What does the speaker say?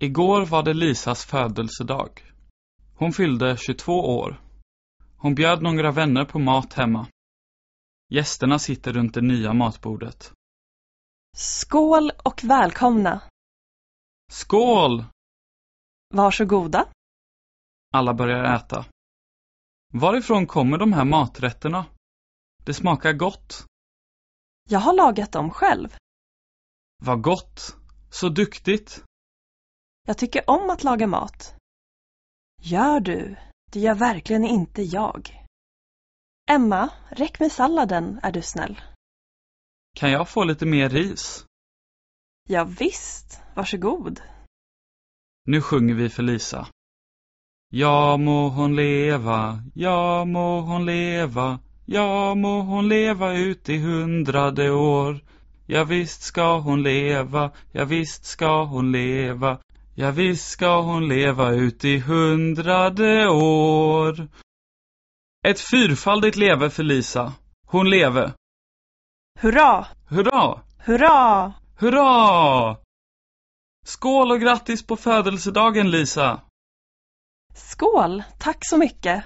Igår var det Lisas födelsedag. Hon fyllde 22 år. Hon bjöd några vänner på mat hemma. Gästerna sitter runt det nya matbordet. Skål och välkomna! Skål! Varsågoda. Alla börjar äta. Varifrån kommer de här maträtterna? Det smakar gott. Jag har lagat dem själv. Vad gott! Så duktigt! Jag tycker om att laga mat. Gör du? Det gör verkligen inte jag. Emma, räck mig salladen, är du snäll. Kan jag få lite mer ris? Ja, visst, varsågod. Nu sjunger vi för Lisa. Ja må hon leva, ja må hon leva, ja må hon leva ut i hundrade år. Ja visst ska hon leva, ja visst ska hon leva, ja visst ska hon leva ut i hundrade år. Ett fyrfaldigt leve för Lisa. Hon leve. Hurra, Hurra! hurra! Hurra! Skål och grattis på födelsedagen Lisa! Skål, tack så mycket.